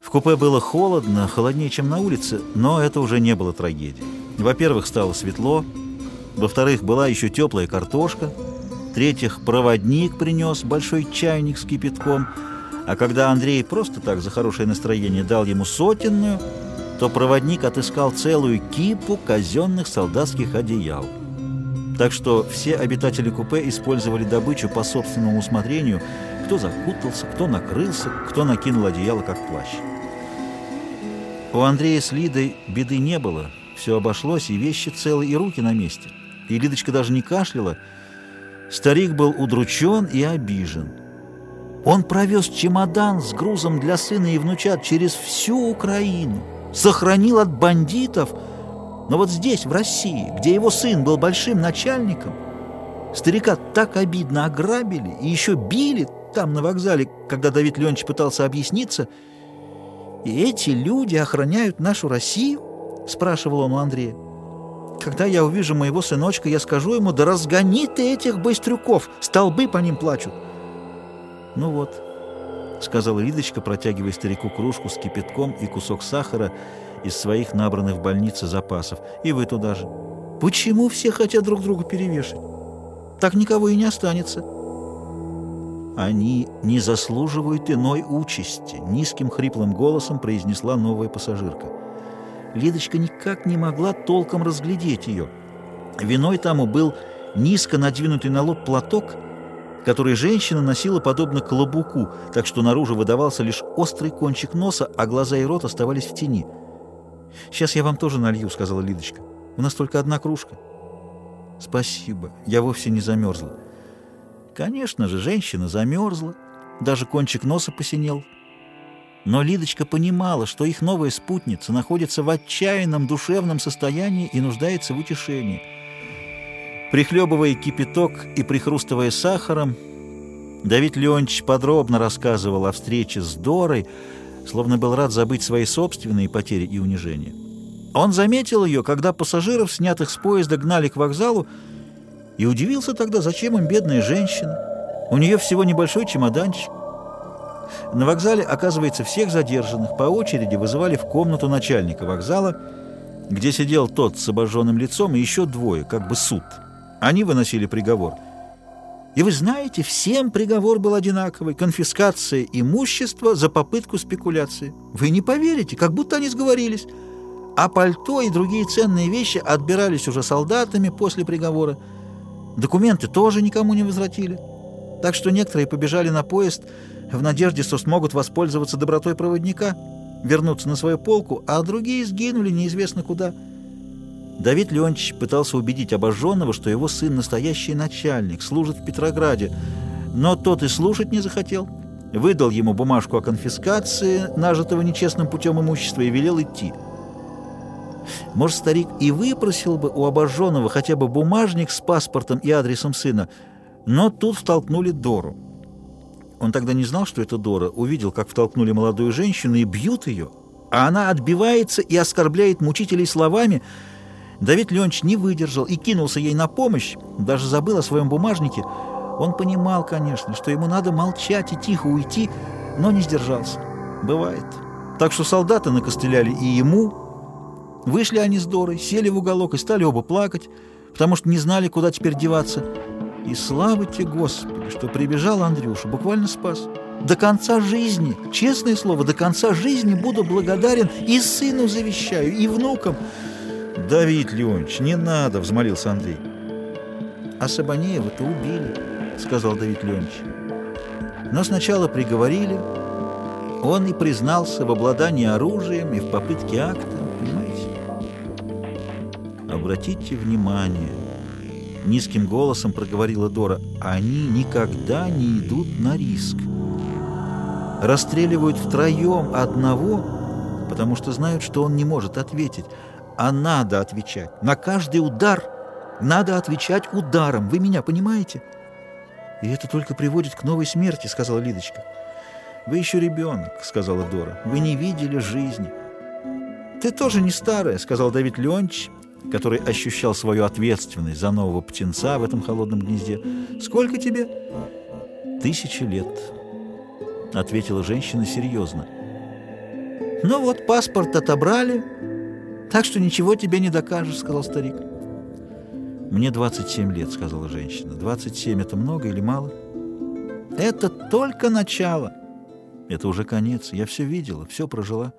В купе было холодно, холоднее, чем на улице, но это уже не было трагедией. Во-первых, стало светло, во-вторых, была еще теплая картошка, в-третьих, проводник принес большой чайник с кипятком, а когда Андрей просто так за хорошее настроение дал ему сотенную, то проводник отыскал целую кипу казенных солдатских одеял. Так что все обитатели купе использовали добычу по собственному усмотрению, кто закутался, кто накрылся, кто накинул одеяло как плащ. У Андрея с Лидой беды не было, все обошлось, и вещи целы, и руки на месте. И Лидочка даже не кашляла. Старик был удручен и обижен. Он провез чемодан с грузом для сына и внучат через всю Украину, сохранил от бандитов, но вот здесь, в России, где его сын был большим начальником, старика так обидно ограбили и еще били там, на вокзале, когда Давид Леонидович пытался объясниться – «И эти люди охраняют нашу Россию?» — спрашивал он у Андрея. «Когда я увижу моего сыночка, я скажу ему, да разгони ты этих быстрюков, столбы по ним плачут». «Ну вот», — сказала Лидочка, протягивая старику кружку с кипятком и кусок сахара из своих набранных в больнице запасов. «И вы туда же». «Почему все хотят друг друга перевешать? Так никого и не останется». «Они не заслуживают иной участи», — низким хриплым голосом произнесла новая пассажирка. Лидочка никак не могла толком разглядеть ее. Виной тому был низко надвинутый на лоб платок, который женщина носила подобно колобуку, так что наружу выдавался лишь острый кончик носа, а глаза и рот оставались в тени. «Сейчас я вам тоже налью», — сказала Лидочка. «У нас только одна кружка». «Спасибо, я вовсе не замерзла». Конечно же, женщина замерзла, даже кончик носа посинел. Но Лидочка понимала, что их новая спутница находится в отчаянном душевном состоянии и нуждается в утешении. Прихлебывая кипяток и прихрустывая сахаром, Давид Леонидович подробно рассказывал о встрече с Дорой, словно был рад забыть свои собственные потери и унижения. Он заметил ее, когда пассажиров, снятых с поезда, гнали к вокзалу, и удивился тогда, зачем им бедная женщина. У нее всего небольшой чемоданчик. На вокзале, оказывается, всех задержанных по очереди вызывали в комнату начальника вокзала, где сидел тот с обожженным лицом и еще двое, как бы суд. Они выносили приговор. И вы знаете, всем приговор был одинаковый – конфискация имущества за попытку спекуляции. Вы не поверите, как будто они сговорились. А пальто и другие ценные вещи отбирались уже солдатами после приговора – Документы тоже никому не возвратили. Так что некоторые побежали на поезд в надежде, что смогут воспользоваться добротой проводника, вернуться на свою полку, а другие сгинули неизвестно куда. Давид Леонтьевич пытался убедить обожженного, что его сын настоящий начальник, служит в Петрограде, но тот и слушать не захотел. Выдал ему бумажку о конфискации нажитого нечестным путем имущества и велел идти. Может, старик и выпросил бы у обожженного хотя бы бумажник с паспортом и адресом сына, но тут втолкнули Дору. Он тогда не знал, что это Дора, увидел, как втолкнули молодую женщину и бьют ее, а она отбивается и оскорбляет мучителей словами. Давид Леонидович не выдержал и кинулся ей на помощь, даже забыл о своем бумажнике. Он понимал, конечно, что ему надо молчать и тихо уйти, но не сдержался. Бывает. Так что солдаты накостыляли и ему, Вышли они с Дорой, сели в уголок и стали оба плакать, потому что не знали, куда теперь деваться. И слава тебе, Господи, что прибежал Андрюша, буквально спас. До конца жизни, честное слово, до конца жизни буду благодарен и сыну завещаю, и внукам. Давид Леонидович, не надо, взмолился Андрей. А Сабанеева-то убили, сказал Давид Леонидович. Но сначала приговорили, он и признался в обладании оружием и в попытке акта, понимаете? Обратите внимание, низким голосом проговорила Дора, они никогда не идут на риск. Расстреливают втроем одного, потому что знают, что он не может ответить. А надо отвечать. На каждый удар надо отвечать ударом. Вы меня понимаете? И это только приводит к новой смерти, сказала Лидочка. Вы еще ребенок, сказала Дора. Вы не видели жизни. Ты тоже не старая, сказал Давид Леонтьевич который ощущал свою ответственность за нового птенца в этом холодном гнезде. «Сколько тебе?» «Тысячи лет», — ответила женщина серьезно. Ну вот, паспорт отобрали, так что ничего тебе не докажешь, сказал старик. Мне 27 лет, сказала женщина. 27 это много или мало? Это только начало. Это уже конец. Я все видела, все прожила.